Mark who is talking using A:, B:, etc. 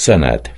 A: سند